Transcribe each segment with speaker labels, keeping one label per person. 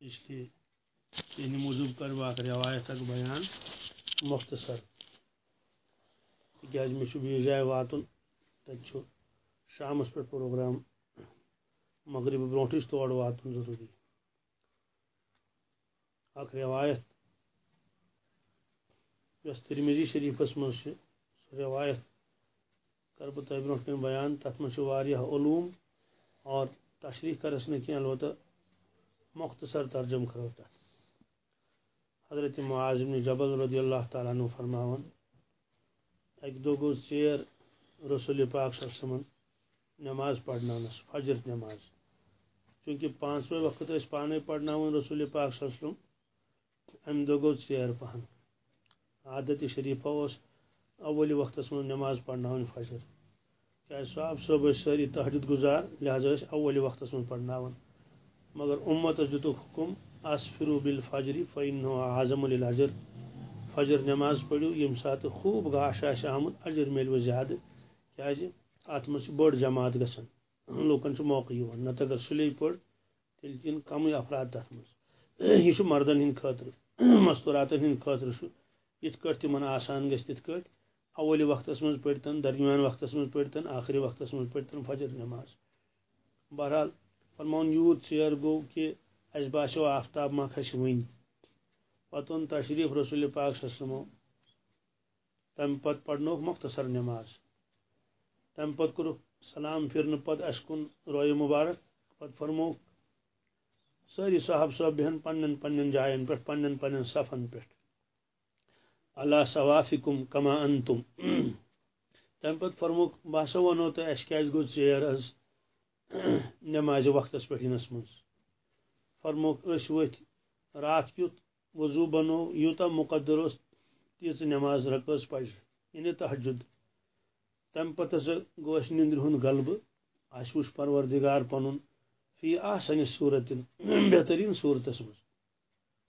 Speaker 1: اس لیے ان موضوع کر واقع روایت اک بیان مختصر۔ تکیاز مے بیس جائے واتن تت شامس پہ پروگرام، مغرب برونٹ تور واتن ضروری۔ اخ روایت، یس ترمیزی شریفس مز سہ روایت کر بہ تہ برونٹ بیان تت مز علوم اور تشریح کرس نی البتہ مختصر ترجم کرو تر حضرت معاذ بن جبل رضی اللہ تعالیٰ عنہ فرماون اک دو گو ژیر رسول پاک صلی اللہ علیہ وسلم نماز پرنانس فجر نماز۔ چونکہ پانچویں وقت اس پانے پرناون رسول پاک صلی اللہ علیہ وسلم ام دو گو ژیر پہن عادت شریفہ اس اولی وقت من نماز پرناون فجر۔ کیا صاحب صبح ساری تحجد گزار، لہذا اولی وقت من پرناون مگر امت دت حکم، اسفرو بالفجر فین اعظم للاجر فجر نماز پڑھو یم سات خوب گاش آس آمت اجر ملو زیادہ کیازِ جی؟ ات مز بڑ جماعت گژھان لوکن موقع یوان نت اگر سلی پڑ تیل کن کم افراد تر مز یہ مردن ہند خاطر. مستوراتن ہند خاطر یت کٹ تمن آسان گژھِ تت کٹ. اولی وقت مز پڑتن درمیان وقت مز پڑتن آخری وقت مز پڑتن فجر نماز. بہرحال فرمون یوت ژیر گو کہ اس باسو آفتاب ما کھس ون پتہ تشریف رسول پاک وسلمو تم پت پڑنو مختصر نماز. تم پت کور سلام پھرن پت اس کن روی مبارک. پت فرمو ساری صاحب صاحب بہن پنن پنن جائن پہ پنن پنن صفن پہ اللہ صوافکم کما انتم. تم پت فرمو بہسا ونو تو اس کیاز گو ژیر حظ نماز وقتس پہ ینس من فرموک اس وت رات کیت وضو بنو، یوتا مقدر اس تیز نماز رکس پج یعنی تحجد تم پتہ ہسا گو اس نندر ہند غلبہ اس وچ پروردگار پنن۔ فی آسن صورت بہترین صورتس مز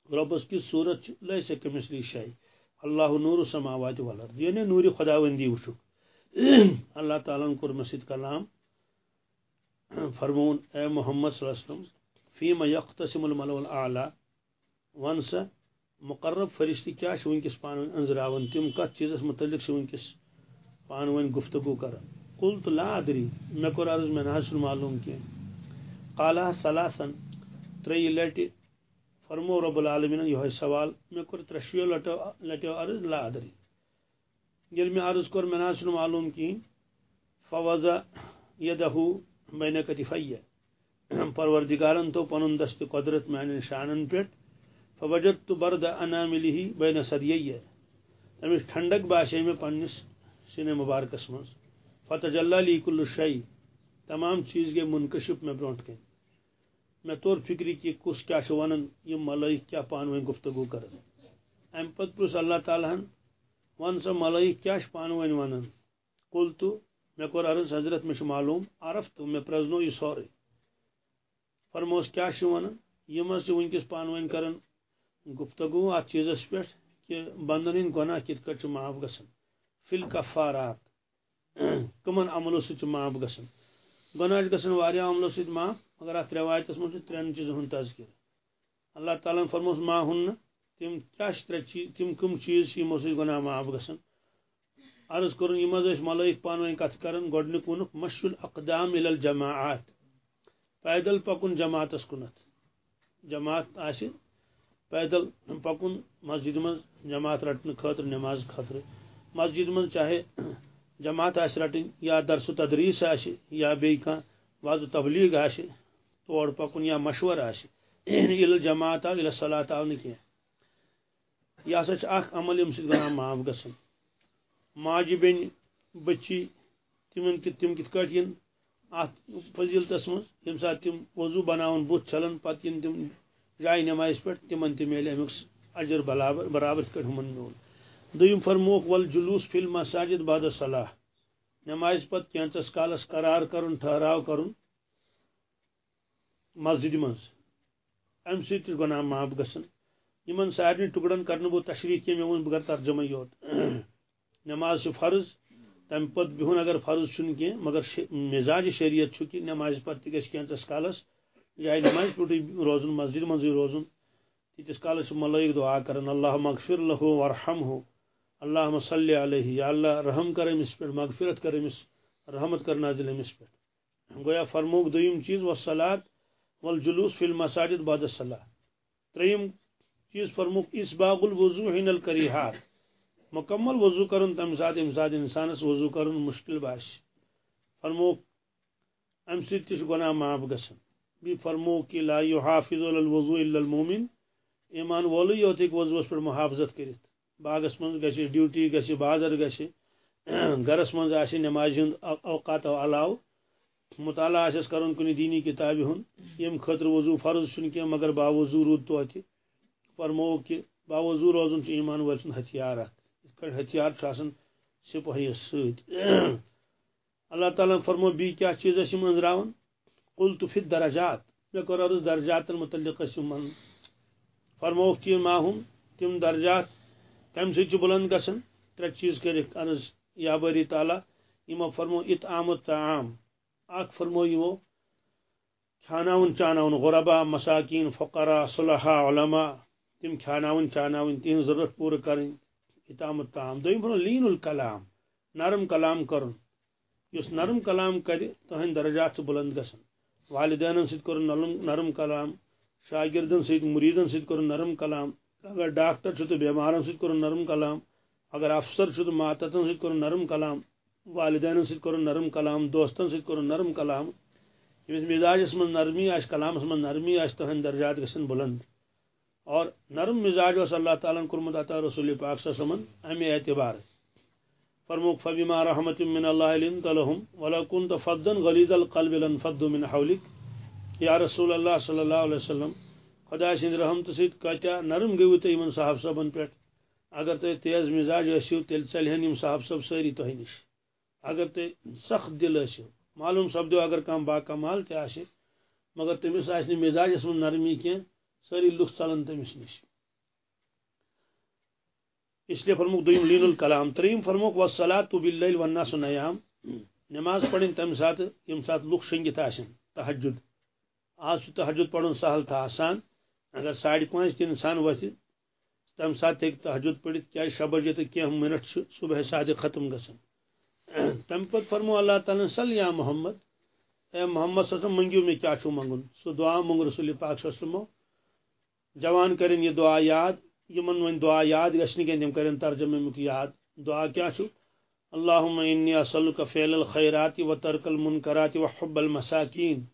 Speaker 1: ربس کس صورت ليس كمثلي شيء اللہ نور السماوات والارض۔ یعنی نور خداوندی وچھو اللہ تعالیٰ کور مسجد کلام۔ فرمون، اے محمد صلی اللہ علیہ وسلم فیم یقتسم الملو الاعلی ون سا مقرب فرشتی کیا ونکس پان انزراون تم کت چیزس متعلق ونکس پان ون گفتگو کر. قلت، لا ادری مے کور عرض میں نہ معلوم کی قالا سلاسن تری لٹی فرمو رب العالمین یہ سوال مے کور ترشیو لٹو لٹو عرض، لا ادری. یل میں عرض کور میں نہ معلوم کی، فوضا یدہو بین کتفیہ پروردگارن تو پنن دست قدرت میان شانن پہ فوجت تو برد اناملی ہی بین صدیہ تمس ٹھنڈک باسے میں پنس سن مبارکس من فتح لی کل شعی تمام چیز گئی منکشف میں برونٹ کن میں طور فکری کہ کس کیا ونان یہ ملائک کیا پان گفتگو کر۔ ام پتہ پرس اللہ تعالیٰ ہن ون سا ملائک کیا پان ون ونان کل تو مے کور عرض حضرت مے معلوم عرف تو مے پرزنو، یہ سورے۔ فرموس کیا ونان یم ونکس پان ون کران گفتگو ات چیزس پہ کہ بندن ہند گناہ کت کٹ معاف گسن۔ فل کفارات۔ کمن عملو سی معاف گسن۔ گناہ گسن واریاہ عملو سی معاف، مگر ات روایتس من ترین چیزن ہند تذکر اللہ تعالیٰ فرموس ما ہن، تم کیا ترے چیز تم کم چیز یمو سی گناہ معاف گسن۔ عرض کرن یم اس ملائک پان ون کت کرن گڈنک ونک مشل اقدام ال الجماعات۔ پیدل پکن جماعتس کنت جماعت آس پیدل پکن مسجد من جماعت رٹن خاطر، نماز خاطر۔ مسجد من چاہے جماعت آس رٹن، یا درس و تدریس آس یا بی کان واض تبلیغ آس تور پکن یا مشور آس ال جماعت آو ال صلاة آو نکی یہ ہسا اخ عمل یم سۭتۍ گژھان معاف گژھان ماجہ بین بچی تمن تم کت کٹ ین ات فضیلتس من یم سات تم وضو بناون بت چھلن پتہ ین تم جائے نماز پہ تمن تہ میلے امیک اجر برابر برابر کٹ ہمن میول دویم فرموک، ول جلوس فل مساجد بعد صلاح۔ نماز پت کینچس کالس قرار کرن ٹھہراو کرن۔ مسجد من ام سی گناہ معاف گسن۔ یمن سارے ٹکڑن کرن بو تشریح کی مے بہ ترجمہ یوت نماز فرض، تم پت بہن اگر فرض چھ کی مگر مزاج شریعت چھ کہ نماز پتہ گھس کینتس کالس جائے نماز پہ روزن، مسجد مزے روزن، تیتس کالس ملائک دعا کرن اللہ مغفر لہو ورحم ہو اللہ صلی علیہ، یا اللہ رحم کر امس پہ مغفرت کر امس رحمت کر نازل امس پہ گویا فرموک دویم چیز وسلات والجلوس فی المساجد بعد الصلاة۔ تریم چیز فرموک اسباغ الوضو حین الکریحات مکمل وضو کرن، تم سات امساد انسانس وضو کرن، مشکل باش فرموک ام سیت تش گناہ معاف گسن. بی فرموک کی لا یحافظ الوضو الا المومن ایمان وولو یوت ہیک وضوس پر محافظت کرت باغس من گسی ڈیوٹی گسی بازر گسی گرس من آسی نماز ہند اوقات علاوہ مطالعہ آسس کرن، کنی دینی کتاب ہن یم خطر وضو فرض چھن کی مگر باوضو رود تو اتہ فرمو کہ باوضو روزن چھ ایمان ول ہتھیار اخ کڑ ہتھیار چھ آسن سپاہی سۭتۍ۔ اللہ تعالیٰ فرمو بی، کیا چیز اس منزراون قل تو درجات مے کر عرض درجات متعلق اس من فرمو کہ ما ہم؟ تم درجات کم سے بلند گسن؟ ترے چیز کرک عرض یا بری تعالیٰ یمو فرمو اطعام الطعام اخ فرمو یمو کھاناون چاناون، غربا، مساکین، فقرا، صلحا، علماء۔ تم کھاناون چاناون، تین ضرورت پور کریں۔ اتام التام دویم فرمو لین الکلام. نرم کلام کرن. یس نرم کلام کر تہند درجات سے بلند گسن. والدین ست کر نرم کلام. شاگردن ست مریدن ست کر نرم کلام. اگر ڈاکٹر چھ تو بیمارن ست کر نرم کلام. اگر افسر چھ تو ماتتن ست کر نرم کلام. والدین ست کر نرم کلام. دوستن ست کر نرم کلام. یمس مزاجس من نرمی آش کلامس من نرمی آش تہند درجات گسن بلند. اور نرم مزاج وس اللہ تعالیٰ کورمت عطا رسول پاک صلی اللہ اعتبار فرموک، فبما رحمت من اللہ لنت لهم، ولا كنت فضا غليظ القلب لانفضوا من حولك۔ یا رسول اللہ صلی اللہ علیہ وسلم، خدا سند رحمت سید کتیا نرم گیو تہ یمن صاحب صاحبن پہ اگر تہ تیز مزاج ٲسِو تیٚلہِ ژَلہن یِم صاحب صٲب سٲری تۄہہِ نِش۔ اگر تُہۍ سخت دل ٲسِو معلوم سپدیو اگر کانٛہہ باکمال تہِ آسہِ مگر تٔمِس آسہِ مزاجس منٛز نرمی کینٛہہ سٲری لُکھ ژلان تٔمِس نِش اس لیے فرموک دویم لین الکلام، تریم فرموک وسلات تو باللیل والناس نیام۔ نماز پڑھن تمہِ ساتہٕ ییٚمہِ ساتہٕ لُکھ شٔنگِتھ آسن، تہجد۔ آز چھُ تہجد پڑھُن سہل تہٕ آسان۔ اگر ساڑِ پانٛژِ تہِ اِنسان وۄتھِ تمہِ ساتہٕ ہیٚکہِ تہجد پٔرِتھ کیازِ شےٚ بجے تہٕ کینٛہہ مِنٹ چھُ صبح سادِ ختم گژھان تمہ پتہ فرمو اللہ تعالیٰ، صلی یا محمد۔ اے محمد صلی اللہ علیہ وسلم منگیو مے کیا چھو منگن سو دعا منگ رسول پاک صلی اللہ علیہ وسلم۔ جوان کرن یہ دعا یاد یمن ون دعا یاد گھن کی تم کرن ترجمہ امیک یاد۔ دعا کیا چھو؟ اللهم انی اسلک فعل الخيرات وترك المنكرات وحب المساكين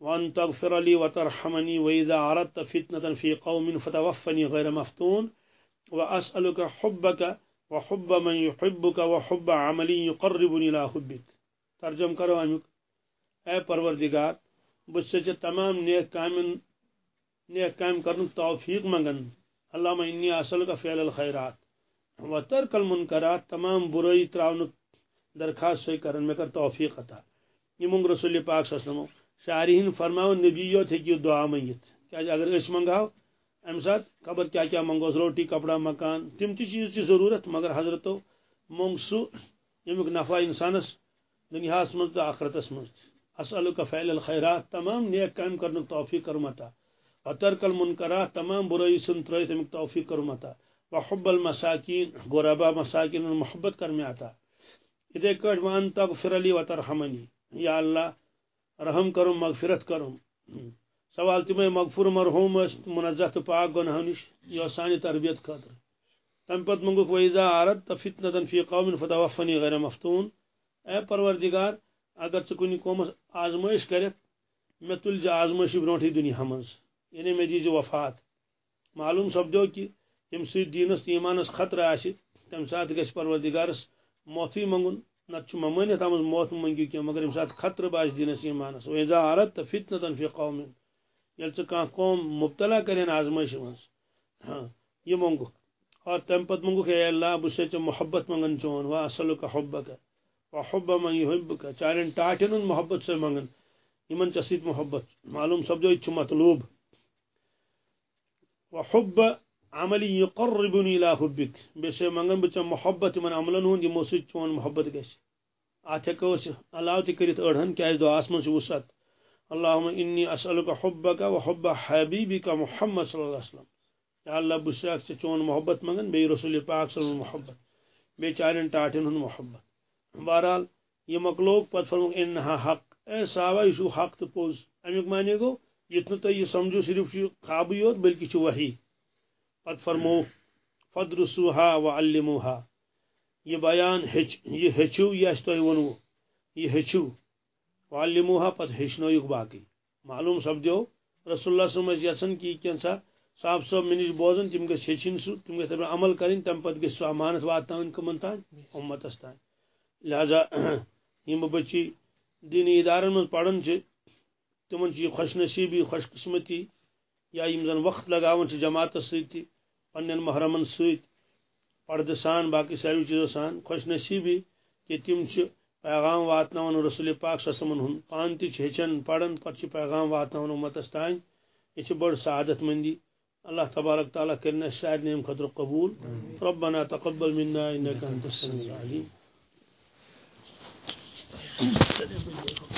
Speaker 1: وان تغفر لي وترحمني واذا اردت فتنه في قوم فتوفني غير مفتون واسالك حبك وحب من يحبك وحب عمل يقربني الى حبك ترجم کرو امیک اے پروردگار، بس سے تمام نیک کامن نیک کام کرن، توفیق منگن۔ اللهم انی اصل کا فعل الخيرات و ترک المنکرات، تمام برائی تراون درخواست سے کرن میں کر توفیق عطا۔ یہ منگ رسول پاک صلی اللہ علیہ وسلم شارحین فرماؤ نبیوت ہے دعا منگت کیا اگر اس منگاو ام سات خبر کیا کیا منگوس روٹی، کپڑا، مکان، تم تی چیز تی ضرورت، مگر حضرتو منگ سو یمیک نفع انسانس دنیاس من تو آخرتس من اسألک فعل الخیرات، تمام نیک کام کرن، توفیق کرمتا وترک المنکرات تمام برائی سن ترائیت امیک توفیق کرمتا وحب المساکین، غربا مساکین، محبت کرمی آتا۔ ادھے کٹ وان تغفر لی وترحمنی یا اللہ، رحم کرم مغفرت کرم سوال تم مغفور، مرحوم منزہ تو پاک، گناہ نش یہ سانہ تربیت خاطر۔ تم پت منگوک ویزا عارت تو فی قوم فتوفنی غیر مفتون۔ اے پروردگار اگر ژٕ کُنہِ قومس آزمائش کرت مے تُلۍ زِ آزمائشی برونٹھٕے دُنیا منٛز۔ یعنی مے دیٖزِ وفات. معلوم سپدیو کہ ییٚمہِ سۭتۍ دیٖنس تہٕ ایٖمانس خطرٕ آسہِ تمہِ ساتہٕ گژھِ پروردگارس موتھٕے منگُن نتہٕ چھُ ممٲنِتھ آمٕژ موت منگیو کینٛہہ مگر ییٚمہِ ساتہٕ خطرٕ باسہِ دیٖنس ایٖمانس. ویزا عارت تو فتنتن فی قوم، یل ژٕ کانٛہہ قوم مبتلا کرن آزمائش منٛز ہاں یہ منگو. اور تم پت منگو اے اللہ بہ سے محبت منگن چون، وا اصل کا حب کا وا حب من یحب کا چارن ٹاٹن محبت سے منگن یمن ژ سۭتۍ محبت. معلوم سپدو یہ مطلوب. وحب عملی یقربنی الى حبک. بیٚیہِ سے منگن بہ محبت یمن عملن ہُنٛد یمو سۭتۍ چون محبت گژھِ اتھ ہیٚکو أسۍ علاوٕ تہِ کٔرِتھ أڑہن کیازِ دعاس منٛز چھُ وسعت. اللہم انی اسألک حبک و حب محمد صلی اللہ علیہ وسلم. یا اللہ بس سے چون محبت منگن بی رسول پاک صلی اللہ علیہ وسلم محبت. بی چارن ٹاٹن ہن محبت. بہرحال یہ مکلوک پت فرمو انہا حق. اے صحابہ یہ حق تو پوز. امیک معنی گو یتن تو یہ سمجھو صرف خوابی یوت بلکہ وحی پت فرمو فدرسوها وعلموها یہ بیان ہچ، یہ ہچو یہ اس تو ونو یہ ہچو وعلموها پت ہچنویک باقی۔ معلوم سپدو رسول اللہ صلی اللہ علیہ وسلم کی کین سا؟ صاحب صاحب منش بوزن، تم گھس ہچن سو، تم گھس عمل کرن تم پت گھس سو امانت واتن کمن تان امتس تان لہذا یم بچی دینی ادارن من پڑھن چھ تمن خوش نصیبی خوش قسمتی یا زن وقت لگاون جماعت سۭتۍ پنن محرمن پردٕ سان باقی ساروی چیزو سان خوش نصیبی کہ تم پیغام واتناون رسول پاک علیہ وسلم پان ہچن پڑھن پتہ پیغام واتناون امتس تان یہ بڑ سعادت مندی۔ اللہ تبارک تعالیٰ کرنا سارے نیم خطر قبول۔ ربنا تقبل منا انك انت السميع العليم